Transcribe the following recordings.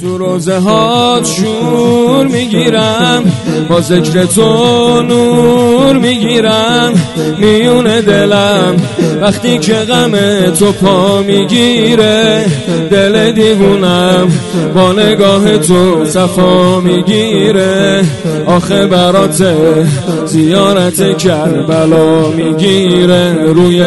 تو روزه ها شور می‌گیرم با ذکر تو نور می‌گیرم. میون دلم. وقتی که غم تو پا می‌گیره دل دیوونم با نگاه تو صفا می‌گیره. آخه برات زیارت کربلا می‌گیره. روی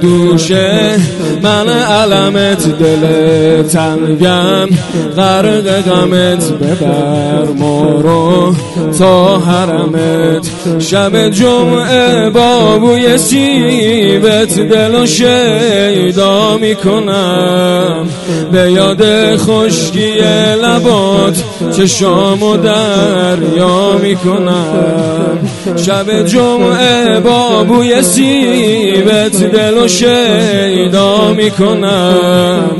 دوشه من علمت دل تنگم. غرق غمت ببر ما رو تا حرمت. شب جمعه بابوی سیبت دل و شیدا می‌کنم. به یاد خشکی لبات چشام و دریا می‌کنم. شب جمعه بابوی سیبت دل و شیدا می‌کنم.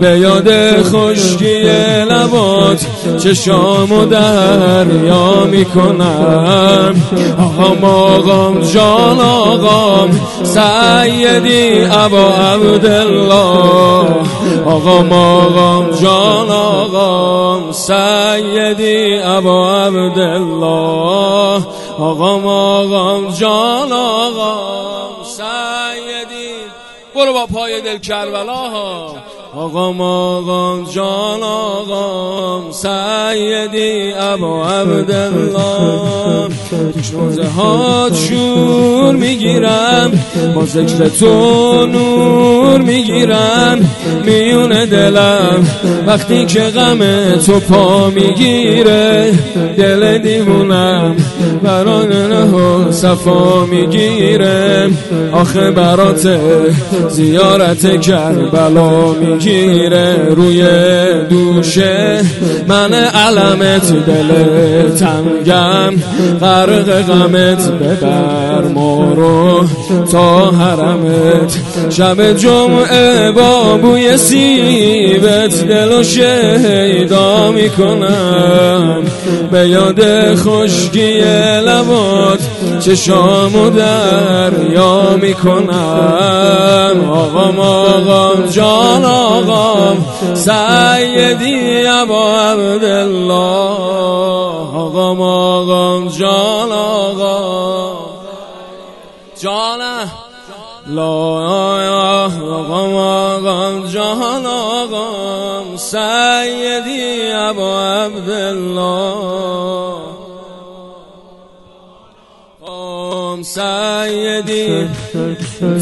به یاد خشکی لبات چشام و دریا می‌کنم. آقام آقام جان آقام سیدی ابا عبدالله. آقام آقام جان آقام سیدی ابا عبدالله. آقام آقام جان آقام برو با پای دل کربلا. ها آقام آقام جان آقام سیدی ابا عبدالله. شوزه ها شور می‌گیرم با ذکر تو نور می‌گیرم. میون دلم وقتی که غم تو پا می‌گیره دل دیوونم برای نه صفا می‌گیره. آخه برات زیارت کربلا می‌گیره. روی دوشه من علمت دل تنگم غرق غمت ببر ما رو تا حرمت. شب جمعه با بوی سیبت دل و شیدا می‌کنم. به یاد خشکی لبات چشام و دریا می‌کنم. آقام آقام جان آقام سیدی ابا عبدالله. آقام آقام جان آقام. جان لا آقام آقام جان آقام. سیدی ابا عبدالله. سیدی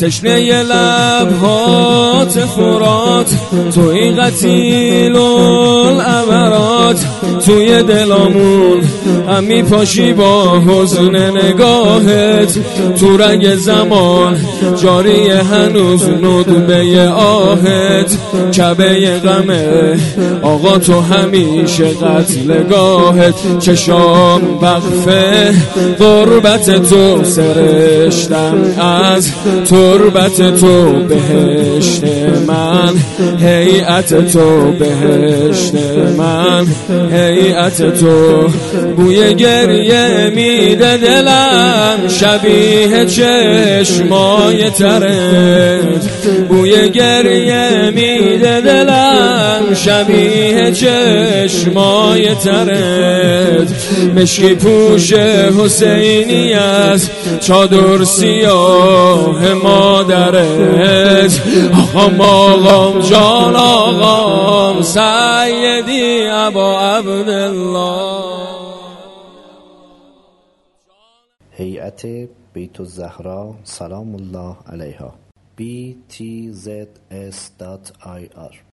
تشنه لبهات فرات توی قتیل العبرات توی دلامون همی پاشی با حزن نگاهت. تو رنگ زمان جاری هنوز ندبه آهت. کبه غمه آقا تو همیشه قتل گاهت. چشام وقفه قربت تو سرشتم از تربت تو بهشت من هیئت تو بهشت من هیئت تو بوی گریه میده دلم شبیه چشمای ترت. بوی گریه میده دلم شبیه چشمای ترت. مشکی پوش حسینی است چادر سیاه مادرت. آقام آقام جان آقام سیدی ابا عبدالله. هیئت بیت الزهرا سلام الله علیها. Btzs.ir